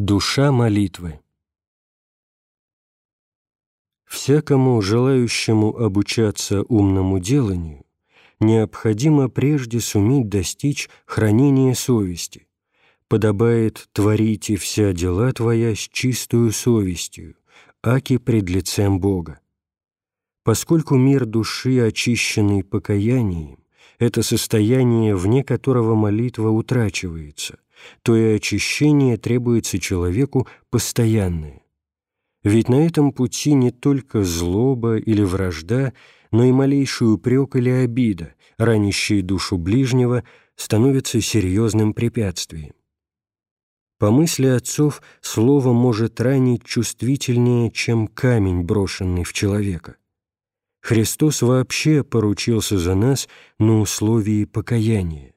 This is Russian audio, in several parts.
Душа молитвы Всякому желающему обучаться умному деланию необходимо прежде суметь достичь хранения совести. Подобает творите вся дела твоя с чистую совестью, аки пред лицем Бога. Поскольку мир души, очищенный покаянием, это состояние, вне которого молитва утрачивается, то и очищение требуется человеку постоянное. Ведь на этом пути не только злоба или вражда, но и малейший упрек или обида, ранящие душу ближнего, становятся серьезным препятствием. По мысли отцов, слово может ранить чувствительнее, чем камень, брошенный в человека. Христос вообще поручился за нас на условии покаяния.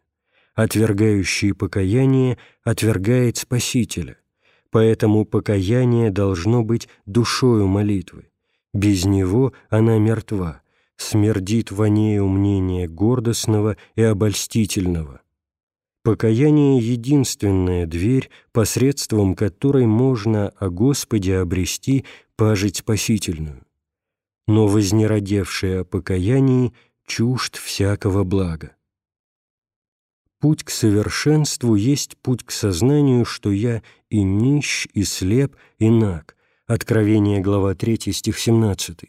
Отвергающий покаяние отвергает Спасителя, поэтому покаяние должно быть душою молитвы. Без него она мертва, смердит вонею мнения гордостного и обольстительного. Покаяние — единственная дверь, посредством которой можно о Господе обрести пажить спасительную но вознеродевший о покаянии чужд всякого блага. Путь к совершенству есть путь к сознанию, что я и нищ, и слеп, и наг. Откровение, глава 3, стих 17.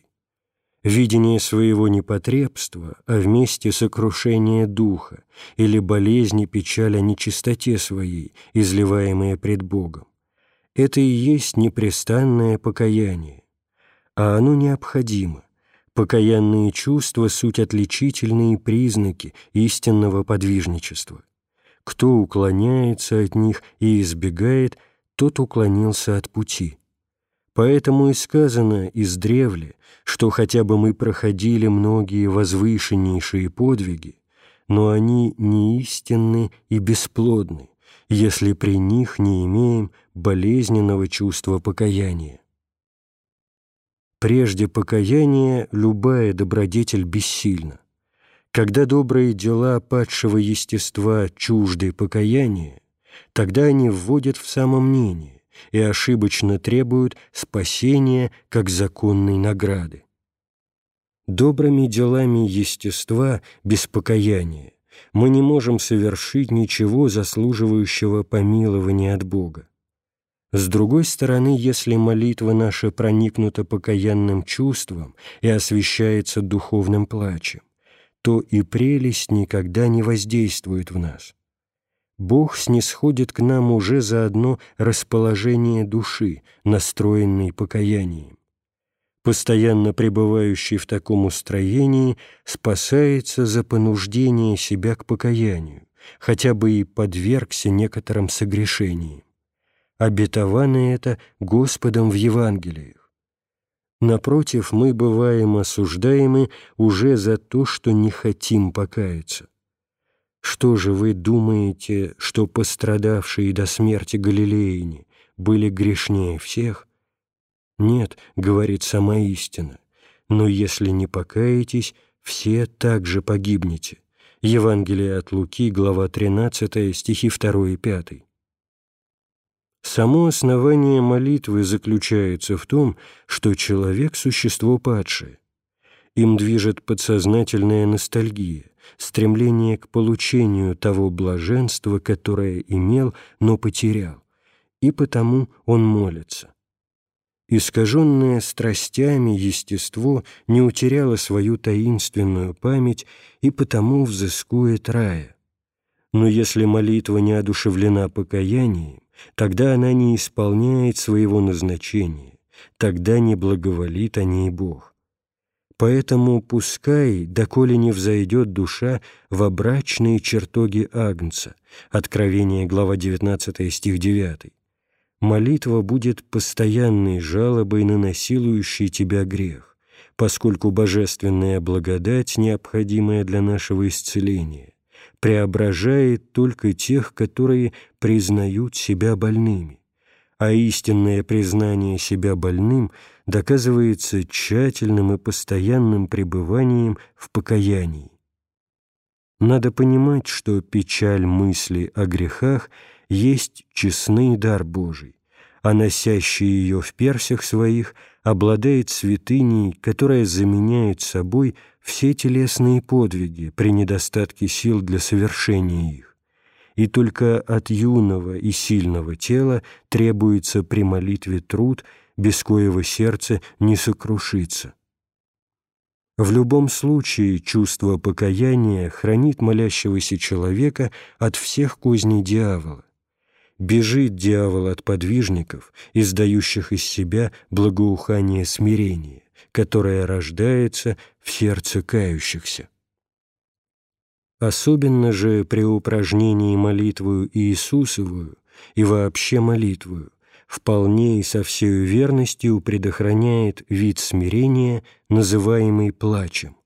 Видение своего непотребства, а вместе сокрушение духа или болезни, печаль о нечистоте своей, изливаемые пред Богом. Это и есть непрестанное покаяние а оно необходимо. Покаянные чувства — суть отличительные признаки истинного подвижничества. Кто уклоняется от них и избегает, тот уклонился от пути. Поэтому и сказано издревле, что хотя бы мы проходили многие возвышеннейшие подвиги, но они не истинны и бесплодны, если при них не имеем болезненного чувства покаяния. Прежде покаяния любая добродетель бессильна. Когда добрые дела падшего естества чужды покаяния, тогда они вводят в самомнение и ошибочно требуют спасения как законной награды. Добрыми делами естества без покаяния мы не можем совершить ничего заслуживающего помилования от Бога. С другой стороны, если молитва наша проникнута покаянным чувством и освещается духовным плачем, то и прелесть никогда не воздействует в нас. Бог снисходит к нам уже за одно расположение души, настроенной покаянием. Постоянно пребывающий в таком устроении спасается за понуждение себя к покаянию, хотя бы и подвергся некоторым согрешениям обетовано это Господом в Евангелиях. Напротив, мы бываем осуждаемы уже за то, что не хотим покаяться. Что же вы думаете, что пострадавшие до смерти галилеяне были грешнее всех? Нет, говорит сама истина, но если не покаетесь, все также погибнете. Евангелие от Луки, глава 13, стихи 2 и 5. Само основание молитвы заключается в том, что человек – существо падшее. Им движет подсознательная ностальгия, стремление к получению того блаженства, которое имел, но потерял, и потому он молится. Искаженное страстями естество не утеряло свою таинственную память и потому взыскует рая. Но если молитва не одушевлена покаянием, тогда она не исполняет своего назначения, тогда не благоволит о ней Бог. Поэтому пускай, доколе не взойдет душа в обрачные чертоги Агнца, Откровение, глава 19, стих 9, молитва будет постоянной жалобой на насилующий тебя грех, поскольку божественная благодать, необходимая для нашего исцеления, преображает только тех, которые признают себя больными, а истинное признание себя больным доказывается тщательным и постоянным пребыванием в покаянии. Надо понимать, что печаль мысли о грехах есть честный дар Божий, а носящий ее в персях своих обладает святыней, которая заменяет собой все телесные подвиги при недостатке сил для совершения их, и только от юного и сильного тела требуется при молитве труд, без коего сердце не сокрушится. В любом случае чувство покаяния хранит молящегося человека от всех козней дьявола. Бежит дьявол от подвижников, издающих из себя благоухание смирения, которое рождается в сердце кающихся. Особенно же при упражнении молитвою Иисусовую и вообще молитвою вполне и со всей верностью предохраняет вид смирения, называемый плачем.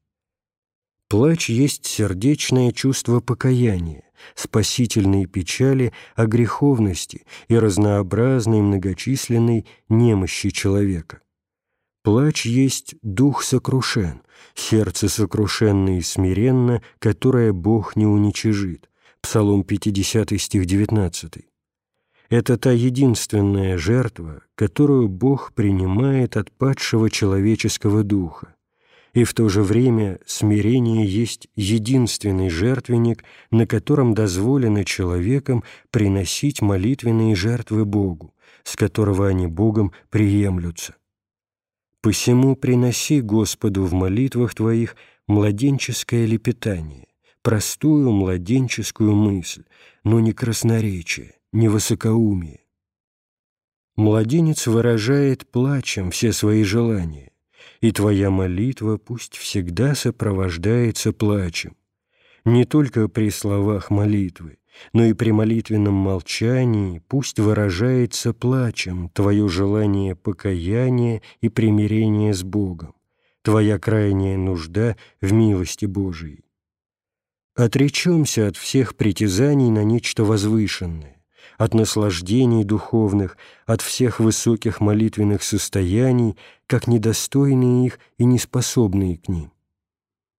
Плач есть сердечное чувство покаяния, спасительной печали о греховности и разнообразной многочисленной немощи человека. Плач есть дух сокрушен, сердце сокрушенно и смиренно, которое Бог не уничижит. Псалом 50 стих 19. Это та единственная жертва, которую Бог принимает от падшего человеческого духа. И в то же время смирение есть единственный жертвенник, на котором дозволено человеком приносить молитвенные жертвы Богу, с которого они Богом приемлются. «Посему приноси Господу в молитвах твоих младенческое лепетание, простую младенческую мысль, но не красноречие, не высокоумие. Младенец выражает плачем все свои желания, и твоя молитва пусть всегда сопровождается плачем, не только при словах молитвы, но и при молитвенном молчании пусть выражается плачем твое желание покаяния и примирения с Богом, твоя крайняя нужда в милости Божией. Отречемся от всех притязаний на нечто возвышенное, от наслаждений духовных, от всех высоких молитвенных состояний, как недостойные их и неспособные к ним.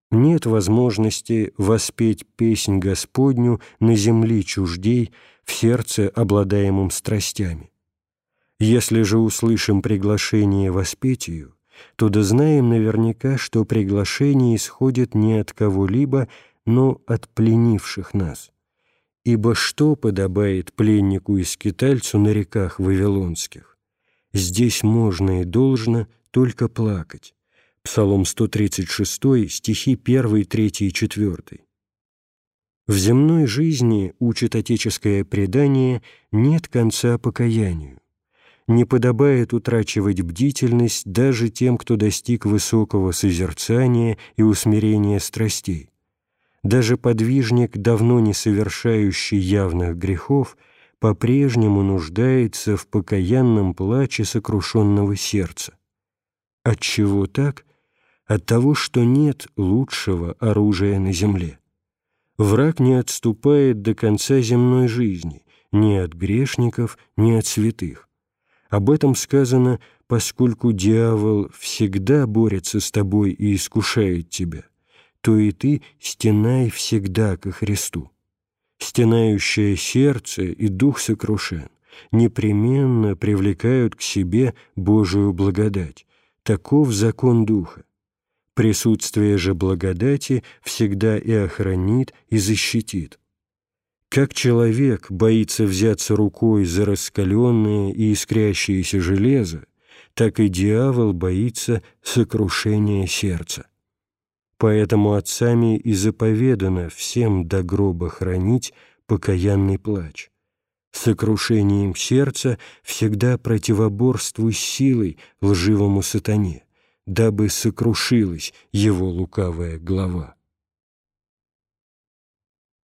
Нет возможности воспеть песнь Господню на земле чуждей, в сердце, обладаемом страстями. Если же услышим приглашение воспеть ее, то да знаем наверняка, что приглашение исходит не от кого-либо, но от пленивших нас. Ибо что подобает пленнику и скитальцу на реках вавилонских? Здесь можно и должно только плакать. Псалом 136, стихи 1, 3 и 4. В земной жизни, учит отеческое предание, нет конца покаянию. Не подобает утрачивать бдительность даже тем, кто достиг высокого созерцания и усмирения страстей даже подвижник, давно не совершающий явных грехов, по-прежнему нуждается в покаянном плаче сокрушенного сердца. От чего так? От того, что нет лучшего оружия на земле. Враг не отступает до конца земной жизни, ни от грешников, ни от святых. Об этом сказано, поскольку дьявол всегда борется с тобой и искушает тебя – то и ты стенай всегда ко Христу. Стенающее сердце и дух сокрушен непременно привлекают к себе Божию благодать. Таков закон Духа. Присутствие же благодати всегда и охранит, и защитит. Как человек боится взяться рукой за раскаленное и искрящееся железо, так и дьявол боится сокрушения сердца. Поэтому отцами и заповедано всем до гроба хранить покаянный плач. Сокрушением сердца всегда противоборствуй силой лживому сатане, дабы сокрушилась его лукавая глава.